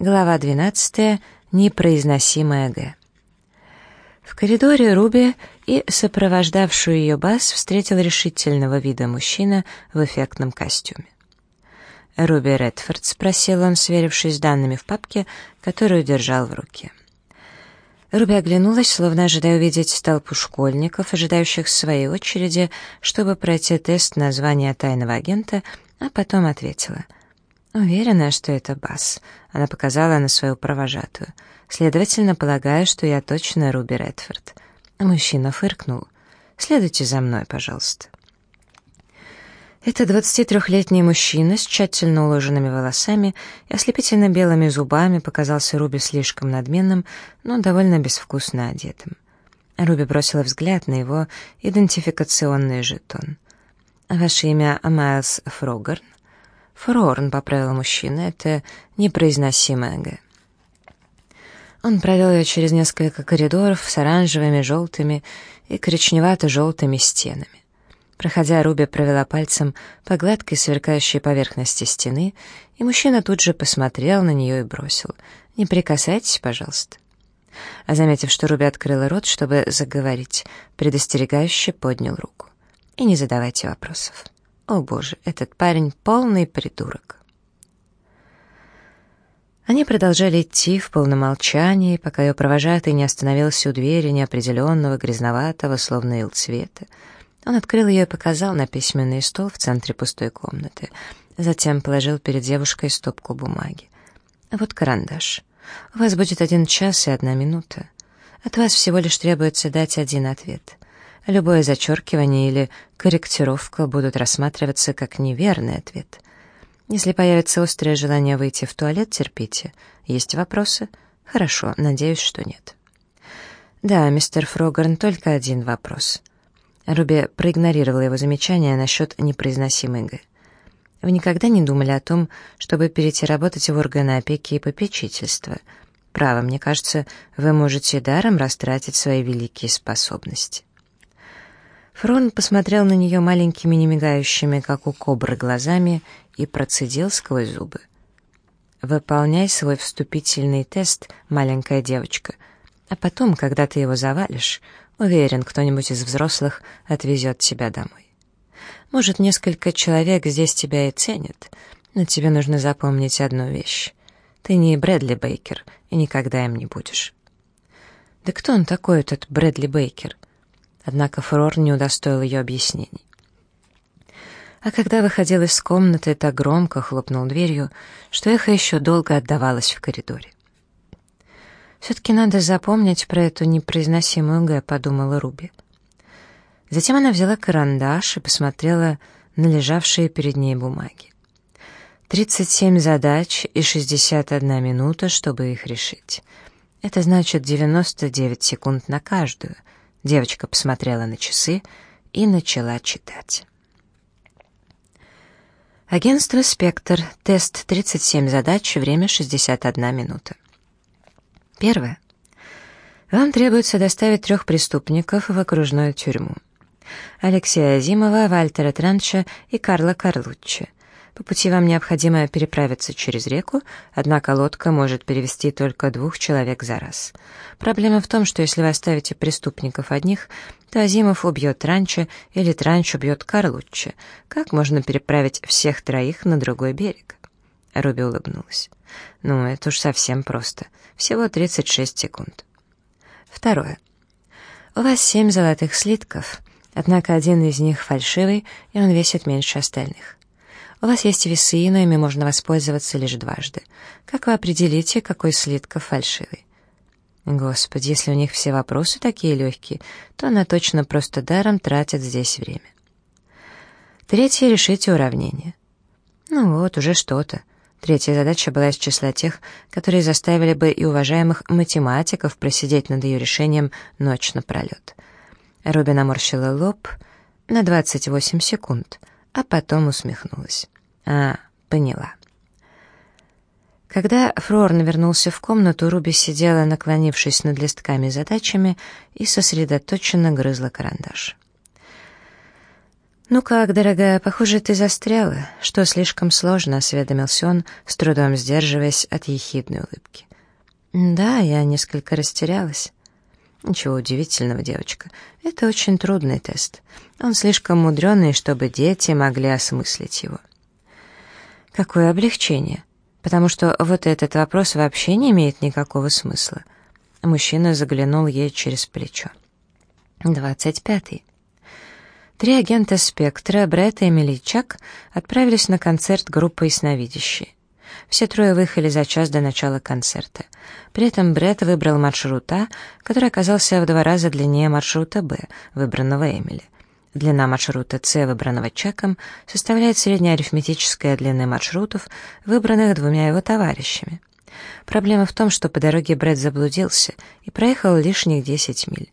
Глава 12. Непроизносимая Г. В коридоре Руби и сопровождавшую ее бас встретил решительного вида мужчина в эффектном костюме. «Руби Редфорд?» — спросил он, сверившись с данными в папке, которую держал в руке. Руби оглянулась, словно ожидая увидеть толпу школьников, ожидающих своей очереди, чтобы пройти тест на звание тайного агента, а потом ответила — «Уверена, что это Бас», — она показала на свою провожатую. «Следовательно, полагаю, что я точно Руби Редфорд». Мужчина фыркнул. «Следуйте за мной, пожалуйста». Это 23-летний мужчина с тщательно уложенными волосами и ослепительно белыми зубами показался Руби слишком надменным, но довольно безвкусно одетым. Руби бросила взгляд на его идентификационный жетон. «Ваше имя Майлз Фрогарн?» «Фрорн», — поправил мужчина, — «это непроизносимое «г». Он провел ее через несколько коридоров с оранжевыми, желтыми и коричневато-желтыми стенами. Проходя, Руби провела пальцем по гладкой сверкающей поверхности стены, и мужчина тут же посмотрел на нее и бросил. «Не прикасайтесь, пожалуйста». А заметив, что Руби открыла рот, чтобы заговорить, предостерегающе поднял руку. «И не задавайте вопросов». О боже, этот парень полный придурок. Они продолжали идти в полном молчании, пока ее провожатый не остановился у двери неопределенного, грязноватого, словно ил цвета. Он открыл ее и показал на письменный стол в центре пустой комнаты. Затем положил перед девушкой стопку бумаги. «Вот карандаш. У вас будет один час и одна минута. От вас всего лишь требуется дать один ответ. Любое зачеркивание или корректировка будут рассматриваться как неверный ответ. Если появится острое желание выйти в туалет, терпите. Есть вопросы? Хорошо, надеюсь, что нет. Да, мистер Фрогарн, только один вопрос. Руби проигнорировала его замечание насчет непроизносимой «г». Вы никогда не думали о том, чтобы перейти работать в органы опеки и попечительства? Право, мне кажется, вы можете даром растратить свои великие способности. Фрон посмотрел на нее маленькими немигающими, как у кобры, глазами и процедил сквозь зубы. «Выполняй свой вступительный тест, маленькая девочка, а потом, когда ты его завалишь, уверен, кто-нибудь из взрослых отвезет тебя домой. Может, несколько человек здесь тебя и ценят, но тебе нужно запомнить одну вещь. Ты не Брэдли Бейкер и никогда им не будешь». «Да кто он такой, этот Брэдли Бейкер?» Однако фурор не удостоил ее объяснений. А когда выходил из комнаты, так громко хлопнул дверью, что эхо еще долго отдавалось в коридоре. «Все-таки надо запомнить про эту непроизносимую «г», — подумала Руби. Затем она взяла карандаш и посмотрела на лежавшие перед ней бумаги. 37 задач и 61 минута, чтобы их решить. Это значит 99 секунд на каждую — Девочка посмотрела на часы и начала читать. Агентство «Спектр». Тест 37 задач, время 61 минута. Первое. Вам требуется доставить трех преступников в окружную тюрьму. Алексея Азимова, Вальтера Транча и Карла Карлуччи. По пути вам необходимо переправиться через реку, однако лодка может перевести только двух человек за раз. Проблема в том, что если вы оставите преступников одних, то Азимов убьет Транча или Транч убьет Карлуччи. Как можно переправить всех троих на другой берег? Руби улыбнулась. Ну, это уж совсем просто. Всего 36 секунд. Второе. У вас семь золотых слитков, однако один из них фальшивый, и он весит меньше остальных. У вас есть весы, но ими можно воспользоваться лишь дважды. Как вы определите, какой слитка фальшивый? Господи, если у них все вопросы такие легкие, то она точно просто даром тратит здесь время. Третье — решите уравнение. Ну вот, уже что-то. Третья задача была из числа тех, которые заставили бы и уважаемых математиков просидеть над ее решением ночь напролет. Руби наморщила лоб на 28 секунд — а потом усмехнулась. «А, поняла». Когда Фрорн вернулся в комнату, Руби сидела, наклонившись над листками задачами, и сосредоточенно грызла карандаш. «Ну как, дорогая, похоже, ты застряла. Что слишком сложно?» — осведомился он, с трудом сдерживаясь от ехидной улыбки. «Да, я несколько растерялась». «Ничего удивительного, девочка. Это очень трудный тест. Он слишком мудреный, чтобы дети могли осмыслить его». «Какое облегчение, потому что вот этот вопрос вообще не имеет никакого смысла». Мужчина заглянул ей через плечо. «Двадцать пятый». Три агента «Спектра», Бретт и Эмили Чак, отправились на концерт группы «Ясновидящие». Все трое выехали за час до начала концерта. При этом Бретт выбрал маршрут А, который оказался в два раза длиннее маршрута Б, выбранного Эмили. Длина маршрута С, выбранного Чаком, составляет средняя арифметическая длина маршрутов, выбранных двумя его товарищами. Проблема в том, что по дороге Брэд заблудился и проехал лишних 10 миль.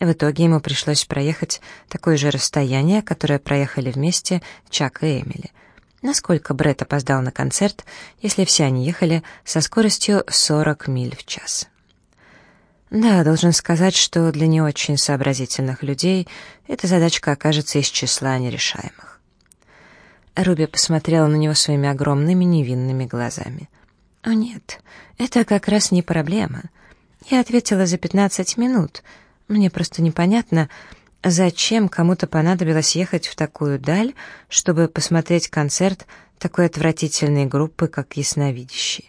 В итоге ему пришлось проехать такое же расстояние, которое проехали вместе Чак и Эмили. Насколько Брэд опоздал на концерт, если все они ехали со скоростью 40 миль в час? Да, должен сказать, что для не очень сообразительных людей эта задачка окажется из числа нерешаемых. Руби посмотрела на него своими огромными невинными глазами. «О нет, это как раз не проблема. Я ответила за 15 минут, мне просто непонятно, зачем кому-то понадобилось ехать в такую даль, чтобы посмотреть концерт такой отвратительной группы, как ясновидящие.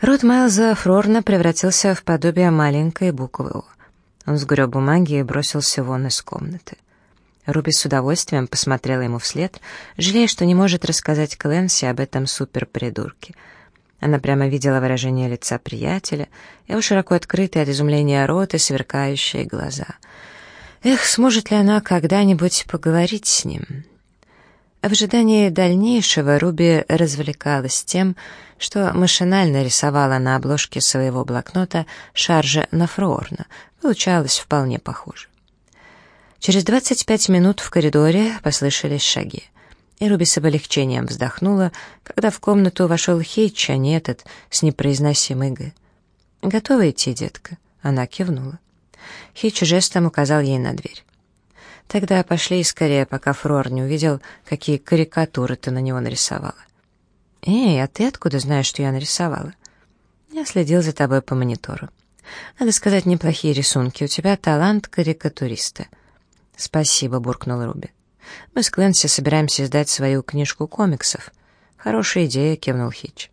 Рот Майлза Фрорна превратился в подобие маленькой буквы «О». Он сгреб бумаги и бросился вон из комнаты. Руби с удовольствием посмотрела ему вслед, жалея, что не может рассказать Кленси об этом суперпридурке — она прямо видела выражение лица приятеля, его широко открытый от изумления рот и сверкающие глаза. Эх, сможет ли она когда-нибудь поговорить с ним? В ожидании дальнейшего Руби развлекалась тем, что машинально рисовала на обложке своего блокнота шаржа на Фроорна. Получалось вполне похоже. Через 25 минут в коридоре послышались шаги и Руби с облегчением вздохнула, когда в комнату вошел Хейч, не этот с непроизносимой «г». «Готова идти, детка?» Она кивнула. Хейч жестом указал ей на дверь. «Тогда пошли скорее, пока Фрор не увидел, какие карикатуры ты на него нарисовала». «Эй, а ты откуда знаешь, что я нарисовала?» «Я следил за тобой по монитору. Надо сказать, неплохие рисунки. У тебя талант карикатуриста». «Спасибо», — буркнул Руби. Мы с Кленси собираемся издать свою книжку комиксов. Хорошая идея, кивнул Хич.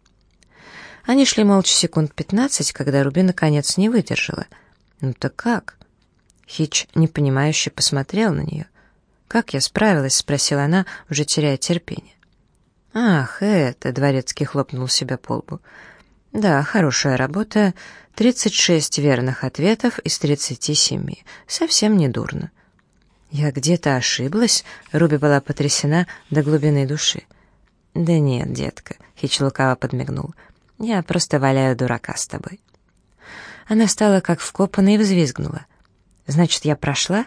Они шли молча секунд пятнадцать, когда Руби наконец не выдержала. «Ну так как?» Хич непонимающе посмотрел на нее. «Как я справилась?» — спросила она, уже теряя терпение. «Ах, это...» — Дворецкий хлопнул себя по лбу. «Да, хорошая работа. Тридцать шесть верных ответов из тридцати семи. Совсем не дурно. «Я где-то ошиблась?» — Руби была потрясена до глубины души. «Да нет, детка», — Хич лукаво подмигнул. «Я просто валяю дурака с тобой». Она стала как вкопанная и взвизгнула. «Значит, я прошла?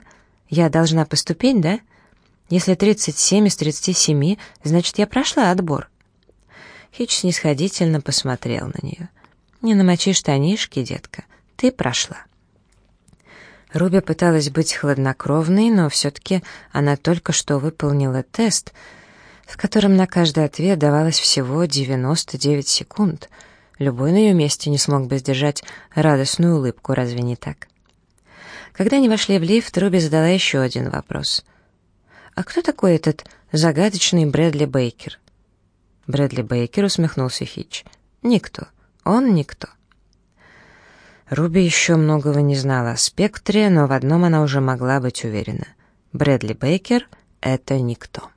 Я должна поступить, да? Если 37 из 37, значит, я прошла отбор». Хич снисходительно посмотрел на нее. «Не намочи штанишки, детка, ты прошла». Руби пыталась быть хладнокровной, но все-таки она только что выполнила тест, в котором на каждый ответ давалось всего 99 секунд. Любой на ее месте не смог бы сдержать радостную улыбку, разве не так? Когда они вошли в лифт, Руби задала еще один вопрос. «А кто такой этот загадочный Брэдли Бейкер?» Брэдли Бейкер усмехнулся Хитч. «Никто. Он никто». Руби еще многого не знала о спектре, но в одном она уже могла быть уверена. Брэдли Бейкер — это никто.